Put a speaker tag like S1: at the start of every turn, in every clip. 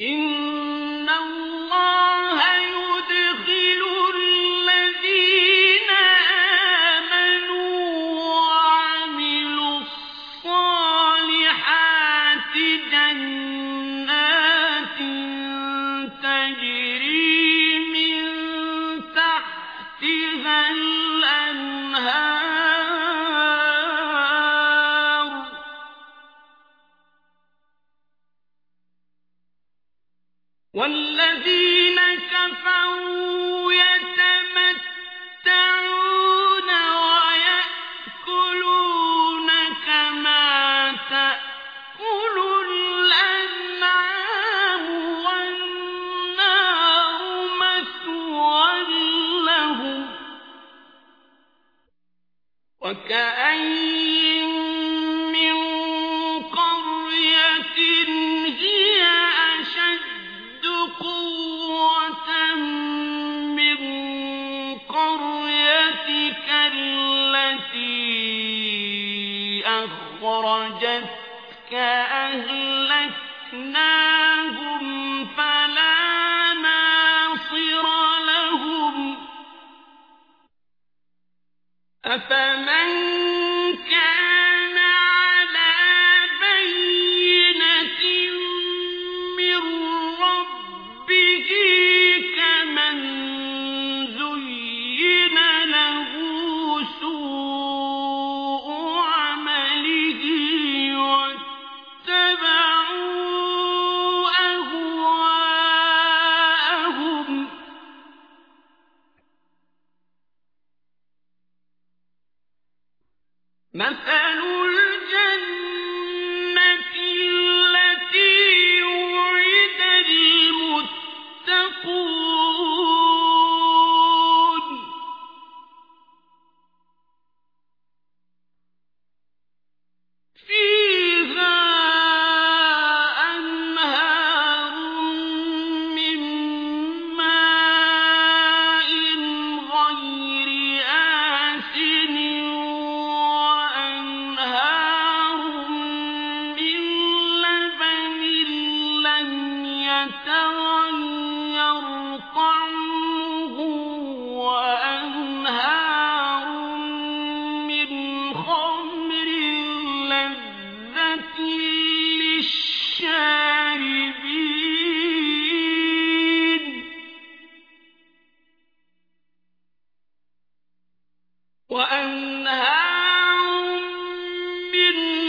S1: إن والذين كفروا يتمتعون ويأكلون كما تأكل الأنعام والنار كان مثل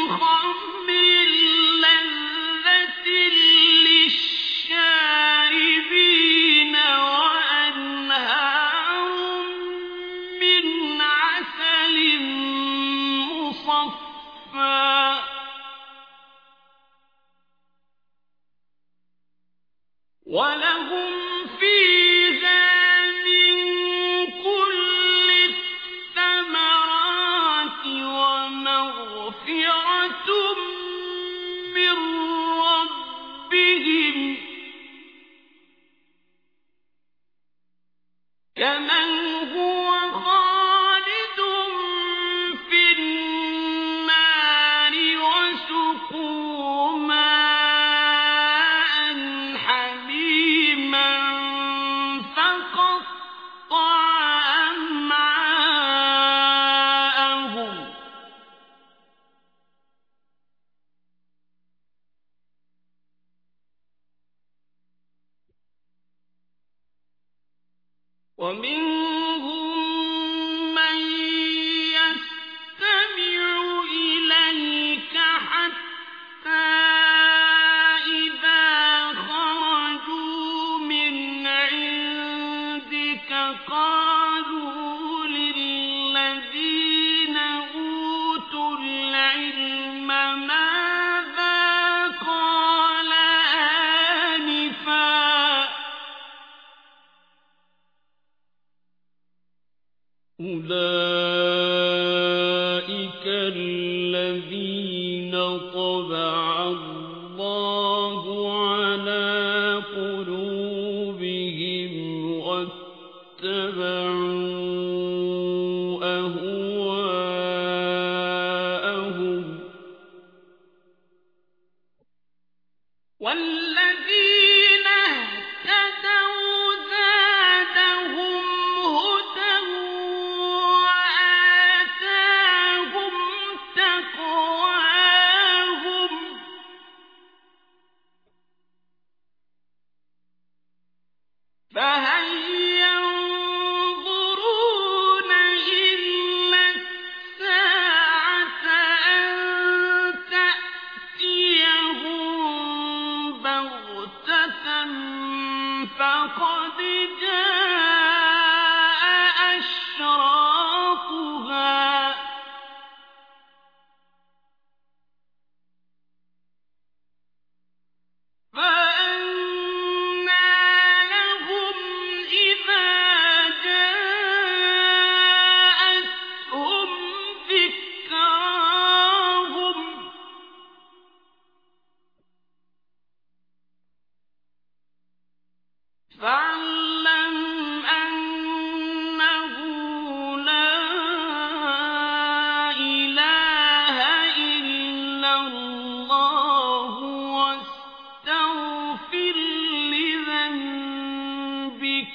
S1: محمد كمن 我明 أُولَئِكَ الَّذِينَ طَبَعَ اللَّهُ عَلَى قُلُوبِهِمْ وَاتَّبَعُوا أَهْوَاءَهُمْ بَغْتَةً فَقَدْ جَاءَ